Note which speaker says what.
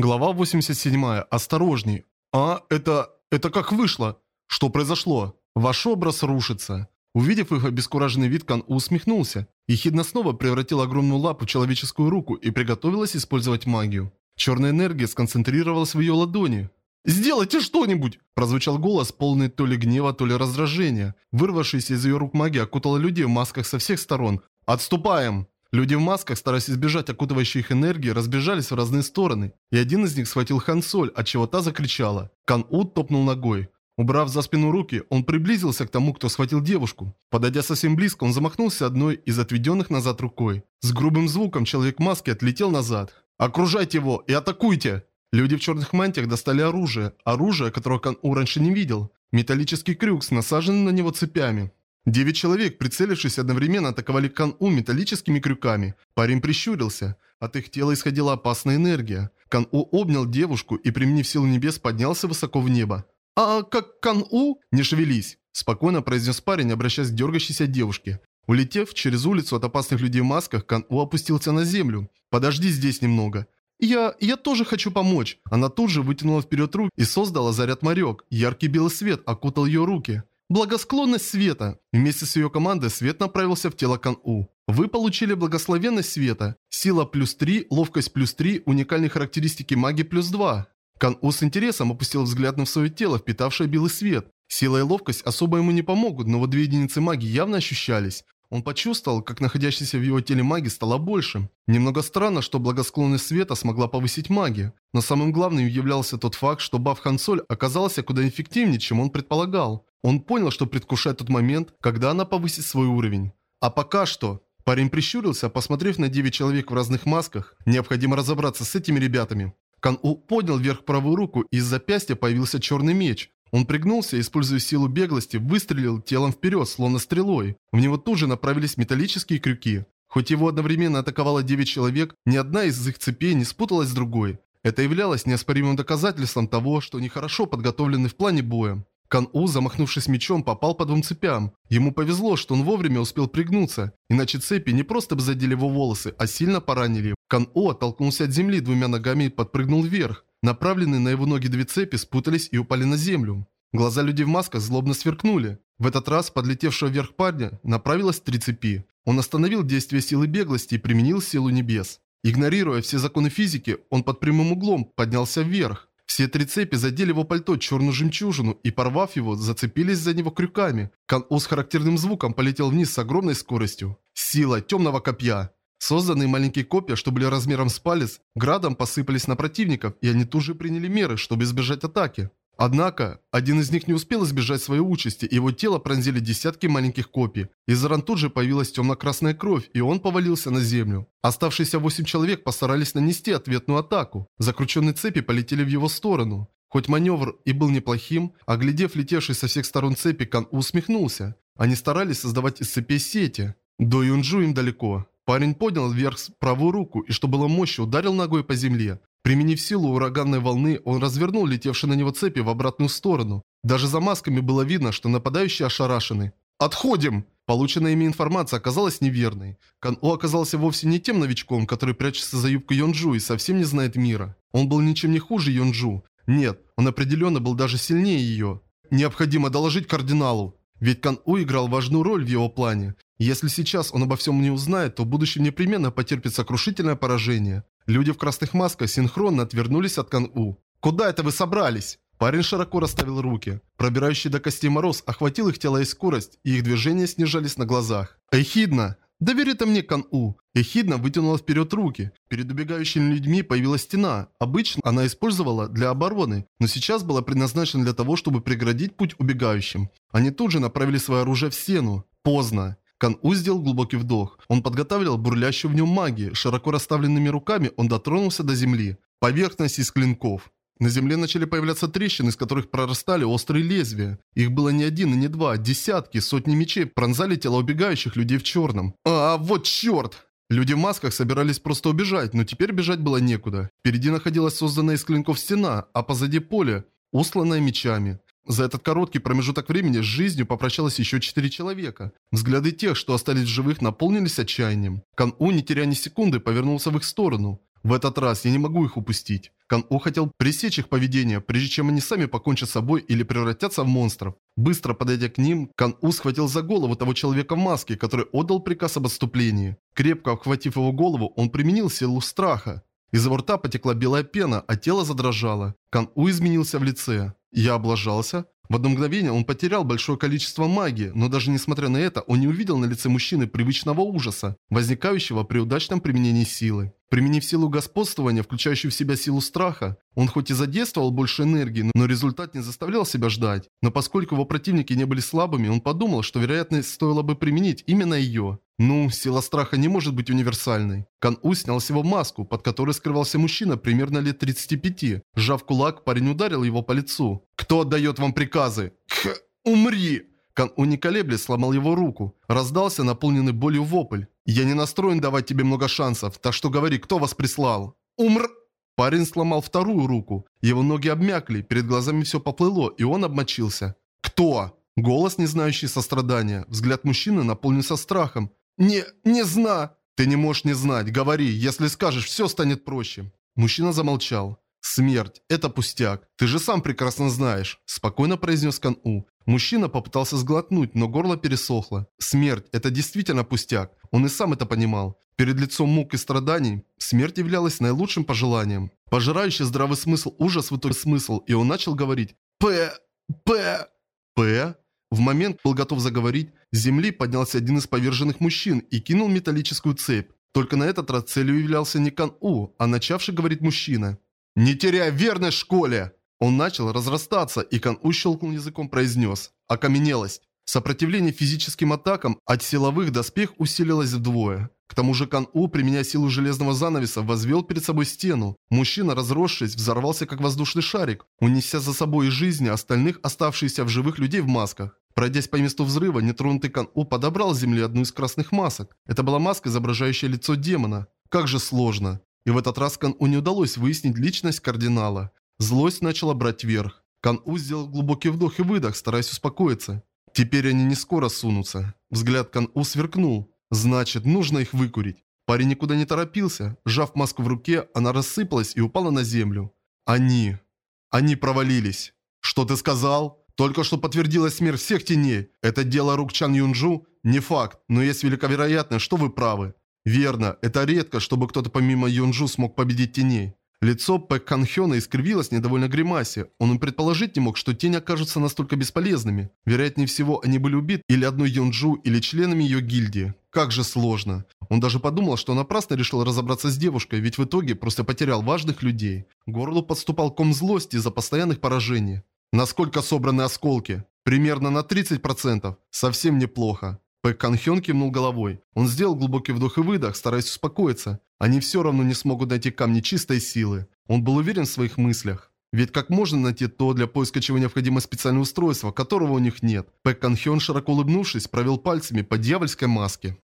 Speaker 1: Глава 87. Осторожней. А, это... это как вышло? Что произошло? Ваш образ рушится. Увидев их обескураженный вид, Кан усмехнулся. Ехидно снова превратил огромную лапу в человеческую руку и приготовилась использовать магию. Черная энергия сконцентрировалась в ее ладони. «Сделайте что-нибудь!» Прозвучал голос, полный то ли гнева, то ли раздражения. Вырвавшаяся из ее рук магия окутала людей в масках со всех сторон. «Отступаем!» Люди в масках, стараясь избежать окутывающей их энергии, разбежались в разные стороны, и один из них схватил Хан Соль, отчего та закричала. Кан Ут топнул ногой. Убрав за спину руки, он приблизился к тому, кто схватил девушку. Подойдя совсем близко, он замахнулся одной из отведенных назад рукой. С грубым звуком человек в маске отлетел назад. «Окружайте его и атакуйте!» Люди в черных мантиях достали оружие, оружие, которого Кан У раньше не видел. Металлический крюк с насаженными на него цепями. Девять человек, прицелившись одновременно, атаковали Кан-У металлическими крюками. Парень прищурился. От их тела исходила опасная энергия. Кан-У обнял девушку и, применив силу небес, поднялся высоко в небо. «А как Кан-У?» «Не шевелись!» Спокойно произнес парень, обращаясь к дергающейся девушке. Улетев через улицу от опасных людей в масках, Кан-У опустился на землю. «Подожди здесь немного». «Я... я тоже хочу помочь». Она тут же вытянула вперед руки и создала заряд морек. Яркий белый свет окутал ее руки. Благосклонность Света. Вместе с ее командой Свет направился в тело Кан-У. Вы получили благословенность Света. Сила плюс 3, ловкость плюс 3, уникальные характеристики магии плюс 2. Кан-У с интересом опустил взгляд на свое тело, впитавшее белый свет. Сила и ловкость особо ему не помогут, но вот две единицы магии явно ощущались. Он почувствовал, как находящаяся в его теле магия стала больше. Немного странно, что благосклонность света смогла повысить магию. Но самым главным являлся тот факт, что баф Хансоль оказался куда эффективнее, чем он предполагал. Он понял, что предвкушает тот момент, когда она повысит свой уровень. А пока что... Парень прищурился, посмотрев на 9 человек в разных масках. Необходимо разобраться с этими ребятами. Кан-У поднял вверх правую руку, и из запястья появился черный меч. Он пригнулся, используя силу беглости, выстрелил телом вперед, словно стрелой. В него тут же направились металлические крюки. Хоть его одновременно атаковало 9 человек, ни одна из их цепей не спуталась с другой. Это являлось неоспоримым доказательством того, что они хорошо подготовлены в плане боя. Кан-У, замахнувшись мечом, попал по двум цепям. Ему повезло, что он вовремя успел пригнуться, иначе цепи не просто бы задели его волосы, а сильно поранили. Кан-У оттолкнулся от земли двумя ногами и подпрыгнул вверх. Направленные на его ноги две цепи спутались и упали на землю. Глаза людей в масках злобно сверкнули. В этот раз подлетевшего вверх парня направилось три цепи. Он остановил действие силы беглости и применил силу небес. Игнорируя все законы физики, он под прямым углом поднялся вверх. Все три цепи задели его пальто черную жемчужину и, порвав его, зацепились за него крюками. Кан-У с характерным звуком полетел вниз с огромной скоростью. Сила темного копья. Созданные маленькие копья, что были размером с палец, градом посыпались на противников, и они тут же приняли меры, чтобы избежать атаки. Однако, один из них не успел избежать своей участи, и его тело пронзили десятки маленьких копий. Из ран тут же появилась темно-красная кровь, и он повалился на землю. Оставшиеся восемь человек постарались нанести ответную атаку. Закрученные цепи полетели в его сторону. Хоть маневр и был неплохим, оглядев летевший со всех сторон цепи, Кан усмехнулся. Они старались создавать из цепей сети. До Юнджу им далеко. Парень поднял вверх правую руку и, что было мощи, ударил ногой по земле. Применив силу ураганной волны, он развернул летевшие на него цепи в обратную сторону. Даже за масками было видно, что нападающие ошарашены. «Отходим!» Полученная ими информация оказалась неверной. Кан-О оказался вовсе не тем новичком, который прячется за юбкой Йонджу и совсем не знает мира. Он был ничем не хуже Йонджу. Нет, он определенно был даже сильнее ее. Необходимо доложить кардиналу. Ведь Кан-У играл важную роль в его плане. Если сейчас он обо всем не узнает, то в будущем непременно потерпит сокрушительное поражение. Люди в красных масках синхронно отвернулись от Кан-У. «Куда это вы собрались?» Парень широко расставил руки. Пробирающий до костей мороз охватил их тело и скорость, и их движения снижались на глазах. «Эхидна! Доверь это мне, Кан-У!» Эхидна вытянула вперед руки. Перед убегающими людьми появилась стена. Обычно она использовала для обороны, но сейчас была предназначена для того, чтобы преградить путь убегающим. Они тут же направили свое оружие в стену. Поздно. Кан-У сделал глубокий вдох. Он подготавливал бурлящую в нем магию. Широко расставленными руками он дотронулся до земли. Поверхность из клинков. На земле начали появляться трещины, из которых прорастали острые лезвия. Их было не один и не два, десятки, сотни мечей пронзали тела убегающих людей в черном. А, вот черт! Люди в масках собирались просто убежать, но теперь бежать было некуда. Впереди находилась созданная из клинков стена, а позади поле, усланное мечами. За этот короткий промежуток времени с жизнью попрощалось еще четыре человека. Взгляды тех, что остались в живых, наполнились отчаянием. Кан-У, не теряя ни секунды, повернулся в их сторону. В этот раз я не могу их упустить. Кан-У хотел пресечь их поведение, прежде чем они сами покончат с собой или превратятся в монстров. Быстро подойдя к ним, Кан-У схватил за голову того человека в маске, который отдал приказ об отступлении. Крепко обхватив его голову, он применил силу страха. Из его рта потекла белая пена, а тело задрожало. Кан-У изменился в лице. Я облажался? В одно мгновение он потерял большое количество магии, но даже несмотря на это, он не увидел на лице мужчины привычного ужаса, возникающего при удачном применении силы. Применив силу господствования, включающую в себя силу страха, он хоть и задействовал больше энергии, но результат не заставлял себя ждать. Но поскольку его противники не были слабыми, он подумал, что вероятно стоило бы применить именно ее. Ну, сила страха не может быть универсальной. Кан-У снял с его маску, под которой скрывался мужчина примерно лет 35. Сжав кулак, парень ударил его по лицу. «Кто отдает вам приказы?» «Х... Умри!» Кан-У не колеблясь сломал его руку. Раздался наполненный болью вопль. «Я не настроен давать тебе много шансов, так что говори, кто вас прислал?» «Умр...» Парень сломал вторую руку. Его ноги обмякли, перед глазами все поплыло, и он обмочился. «Кто?» Голос, не знающий сострадания. Взгляд мужчины наполнился страхом. «Не... не зна...» «Ты не можешь не знать. Говори. Если скажешь, все станет проще». Мужчина замолчал. «Смерть – это пустяк. Ты же сам прекрасно знаешь», – спокойно произнес Кан-У. Мужчина попытался сглотнуть, но горло пересохло. «Смерть – это действительно пустяк. Он и сам это понимал. Перед лицом мук и страданий смерть являлась наилучшим пожеланием. Пожирающий здравый смысл ужас в итоге смысл, и он начал говорить «П... П... П...» В момент был готов заговорить, с земли поднялся один из поверженных мужчин и кинул металлическую цепь. Только на этот раз целью являлся не Кан-У, а начавший говорить мужчина. «Не теряй верность школе!» Он начал разрастаться, и Кан-У щелкнул языком произнес «Окаменелость». Сопротивление физическим атакам от силовых доспех усилилось вдвое. К тому же Кан-У, применяя силу железного занавеса, возвел перед собой стену. Мужчина, разросшись, взорвался как воздушный шарик, унеся за собой из жизни остальных оставшихся в живых людей в масках. Пройдясь по месту взрыва, нетронутый Кан-У подобрал с земли одну из красных масок. Это была маска, изображающая лицо демона. Как же сложно. И в этот раз Кан-У не удалось выяснить личность кардинала. Злость начала брать верх. Кан-У сделал глубокий вдох и выдох, стараясь успокоиться. Теперь они не скоро сунутся. Взгляд Кан-У сверкнул. Значит, нужно их выкурить. Парень никуда не торопился. Сжав маску в руке, она рассыпалась и упала на землю. Они... Они провалились. Что ты сказал? Только что подтвердилась смерть всех теней. Это дело рук Чан Юнджу? Не факт, но есть велика вероятность, что вы правы. Верно, это редко, чтобы кто-то помимо Юнджу смог победить теней. Лицо Пэк Канхёна искривилось недовольно гримасе. Он и предположить не мог, что тени окажутся настолько бесполезными. Вероятнее всего, они были убиты или одной Юнджу, или членами ее гильдии. Как же сложно. Он даже подумал, что напрасно решил разобраться с девушкой, ведь в итоге просто потерял важных людей. Горлу подступал ком злости из-за постоянных поражений. Насколько собраны осколки? Примерно на 30%. Совсем неплохо. Пэк Канхён кивнул головой. Он сделал глубокий вдох и выдох, стараясь успокоиться. Они все равно не смогут найти камни чистой силы. Он был уверен в своих мыслях. Ведь как можно найти то, для поиска чего необходимо специальное устройство, которого у них нет? Пэк Канхён, широко улыбнувшись, провел пальцами по дьявольской маске.